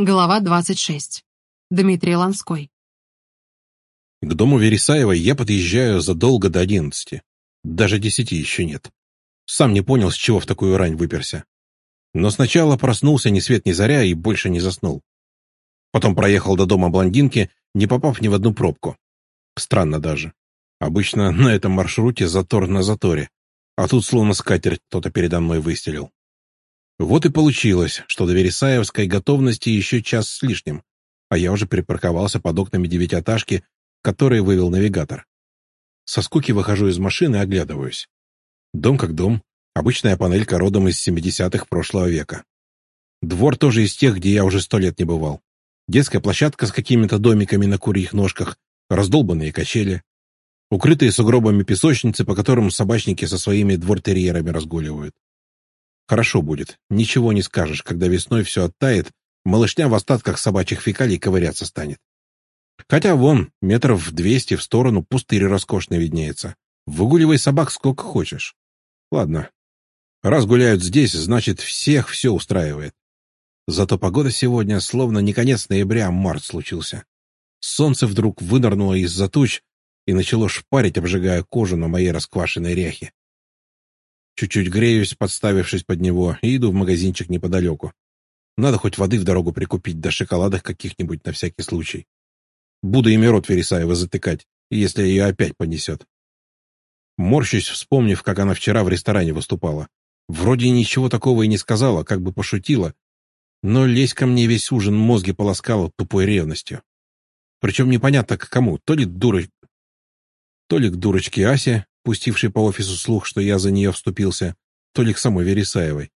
Глава 26. Дмитрий Ланской. К дому Вересаевой я подъезжаю задолго до одиннадцати. Даже десяти еще нет. Сам не понял, с чего в такую рань выперся. Но сначала проснулся ни свет ни заря и больше не заснул. Потом проехал до дома блондинки, не попав ни в одну пробку. Странно даже. Обычно на этом маршруте затор на заторе, а тут словно скатерть кто-то передо мной выстелил. Вот и получилось, что до Вересаевской готовности еще час с лишним, а я уже припарковался под окнами девятиэтажки, которые вывел навигатор. Со скуки выхожу из машины и оглядываюсь. Дом как дом, обычная панелька родом из 70-х прошлого века. Двор тоже из тех, где я уже сто лет не бывал. Детская площадка с какими-то домиками на курьих ножках, раздолбанные качели, укрытые сугробами песочницы, по которым собачники со своими двортерьерами разгуливают. Хорошо будет, ничего не скажешь, когда весной все оттает, малышня в остатках собачьих фекалий ковыряться станет. Хотя вон, метров двести в сторону пустырь роскошный виднеется. Выгуливай собак сколько хочешь. Ладно. Раз гуляют здесь, значит, всех все устраивает. Зато погода сегодня словно не конец ноября, а март случился. Солнце вдруг вынырнуло из-за туч и начало шпарить, обжигая кожу на моей расквашенной ряхе. Чуть-чуть греюсь, подставившись под него, и иду в магазинчик неподалеку. Надо хоть воды в дорогу прикупить, да шоколадок каких-нибудь на всякий случай. Буду ими рот Вересаева затыкать, если ее опять понесет. Морщусь, вспомнив, как она вчера в ресторане выступала. Вроде ничего такого и не сказала, как бы пошутила, но лезь ко мне весь ужин мозги полоскала тупой ревностью. Причем непонятно к кому, то ли дуроч... то ли к дурочке Асе, пустивший по офису слух, что я за нее вступился, то ли к самой Вересаевой.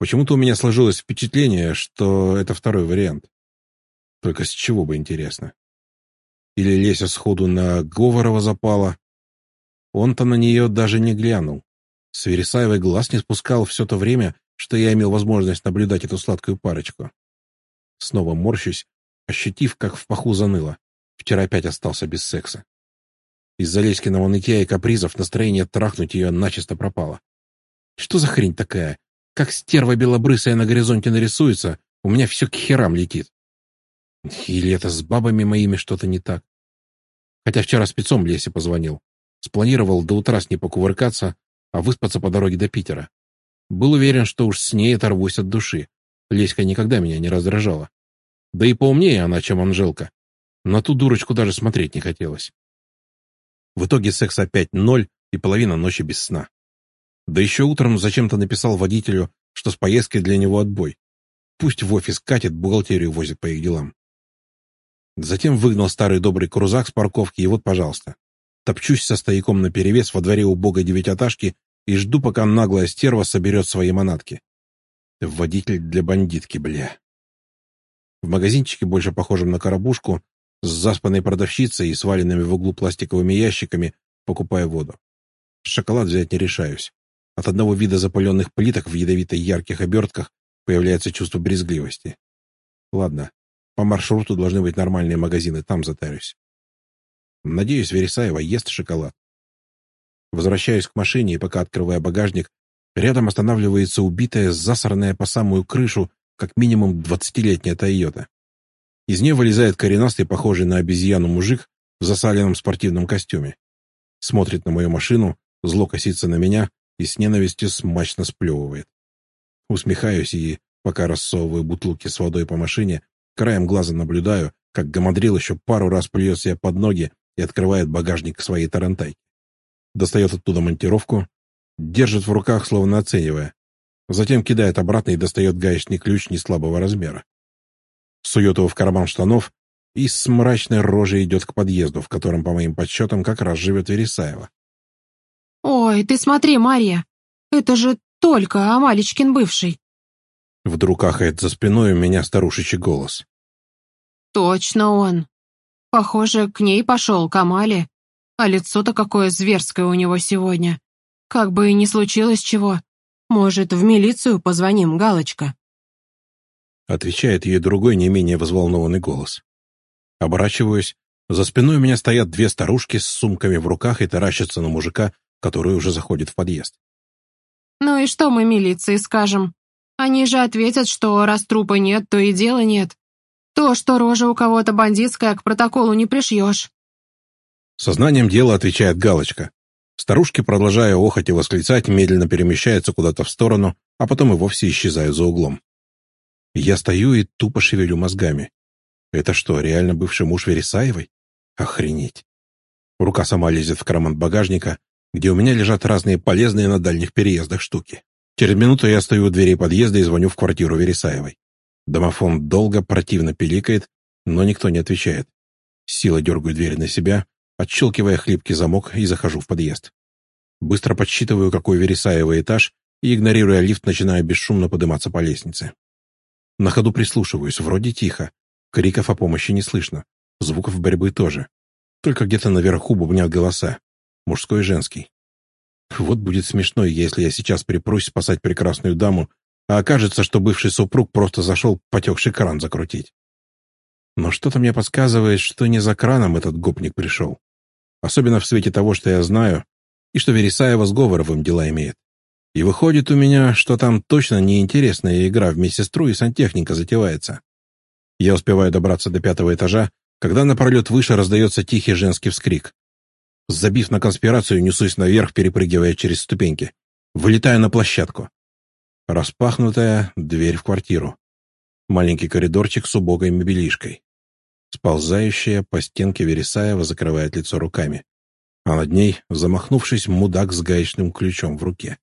Почему-то у меня сложилось впечатление, что это второй вариант. Только с чего бы интересно? Или Леся сходу на Говорова запала? Он-то на нее даже не глянул. С Вересаевой глаз не спускал все то время, что я имел возможность наблюдать эту сладкую парочку. Снова морщусь, ощутив, как в паху заныло. Вчера опять остался без секса. Из-за Леськиного нытья и капризов настроение трахнуть ее начисто пропало. Что за хрень такая? Как стерва белобрысая на горизонте нарисуется, у меня все к херам летит. Или это с бабами моими что-то не так? Хотя вчера спецом Лесе позвонил. Спланировал до утра с ней покувыркаться, а выспаться по дороге до Питера. Был уверен, что уж с ней оторвусь от души. Леська никогда меня не раздражала. Да и поумнее она, чем Анжелка. На ту дурочку даже смотреть не хотелось. В итоге секс опять ноль и половина ночи без сна. Да еще утром зачем-то написал водителю, что с поездкой для него отбой. Пусть в офис катит, бухгалтерию возит по их делам. Затем выгнал старый добрый крузак с парковки, и вот, пожалуйста. Топчусь со стояком наперевес во дворе убогой девятиэтажки и жду, пока наглая стерва соберет свои манатки. Водитель для бандитки, бля. В магазинчике, больше похожем на коробушку, с заспанной продавщицей и сваленными в углу пластиковыми ящиками, покупая воду. Шоколад взять не решаюсь. От одного вида запаленных плиток в ядовитой ярких обертках появляется чувство брезгливости. Ладно, по маршруту должны быть нормальные магазины, там затарюсь. Надеюсь, Вересаева ест шоколад. Возвращаюсь к машине, и пока открываю багажник, рядом останавливается убитая, засранная по самую крышу, как минимум двадцатилетняя Тойота. Из нее вылезает коренастый, похожий на обезьяну мужик в засаленном спортивном костюме. Смотрит на мою машину, зло косится на меня и с ненавистью смачно сплевывает. Усмехаюсь и, пока рассовываю бутылки с водой по машине, краем глаза наблюдаю, как гамадрил еще пару раз плюет себе под ноги и открывает багажник своей тарантайки. Достает оттуда монтировку, держит в руках, словно оценивая. Затем кидает обратно и достает гаечный ключ неслабого размера сует его в карман штанов и с мрачной рожей идет к подъезду, в котором, по моим подсчетам, как раз живет Вересаева. «Ой, ты смотри, Марья, это же только Амалечкин бывший!» Вдруг ахает за спиной у меня старушечий голос. «Точно он. Похоже, к ней пошел, к Амале. А лицо-то какое зверское у него сегодня. Как бы и не случилось чего. Может, в милицию позвоним, Галочка?» Отвечает ей другой, не менее взволнованный голос. Оборачиваюсь. За спиной у меня стоят две старушки с сумками в руках и таращатся на мужика, который уже заходит в подъезд. «Ну и что мы милиции скажем?» Они же ответят, что раз трупа нет, то и дела нет. То, что рожа у кого-то бандитская, к протоколу не пришьешь. Сознанием дела отвечает Галочка. Старушки, продолжая охоть и восклицать, медленно перемещаются куда-то в сторону, а потом и вовсе исчезают за углом. Я стою и тупо шевелю мозгами. Это что, реально бывший муж Вересаевой? Охренеть. Рука сама лезет в карман багажника, где у меня лежат разные полезные на дальних переездах штуки. Через минуту я стою у двери подъезда и звоню в квартиру Вересаевой. Домофон долго, противно пиликает, но никто не отвечает. Сила дергаю дверь на себя, отщелкивая хлипкий замок и захожу в подъезд. Быстро подсчитываю, какой Вересаева этаж, и, игнорируя лифт, начинаю бесшумно подниматься по лестнице. На ходу прислушиваюсь, вроде тихо. Криков о помощи не слышно. Звуков борьбы тоже. Только где-то наверху бубнят голоса. Мужской и женский. Вот будет смешно, если я сейчас припрусь спасать прекрасную даму, а окажется, что бывший супруг просто зашел потекший кран закрутить. Но что-то мне подсказывает, что не за краном этот гопник пришел. Особенно в свете того, что я знаю, и что Вересаева с Говоровым дела имеет. И выходит у меня, что там точно неинтересная игра в медсестру и сантехника затевается. Я успеваю добраться до пятого этажа, когда на пролет выше раздается тихий женский вскрик. Забив на конспирацию, несусь наверх, перепрыгивая через ступеньки. Вылетаю на площадку. Распахнутая дверь в квартиру. Маленький коридорчик с убогой мебелишкой. Сползающая по стенке Вересаева закрывает лицо руками. А над ней, замахнувшись, мудак с гаечным ключом в руке.